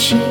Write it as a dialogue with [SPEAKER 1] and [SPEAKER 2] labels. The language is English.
[SPEAKER 1] cheek.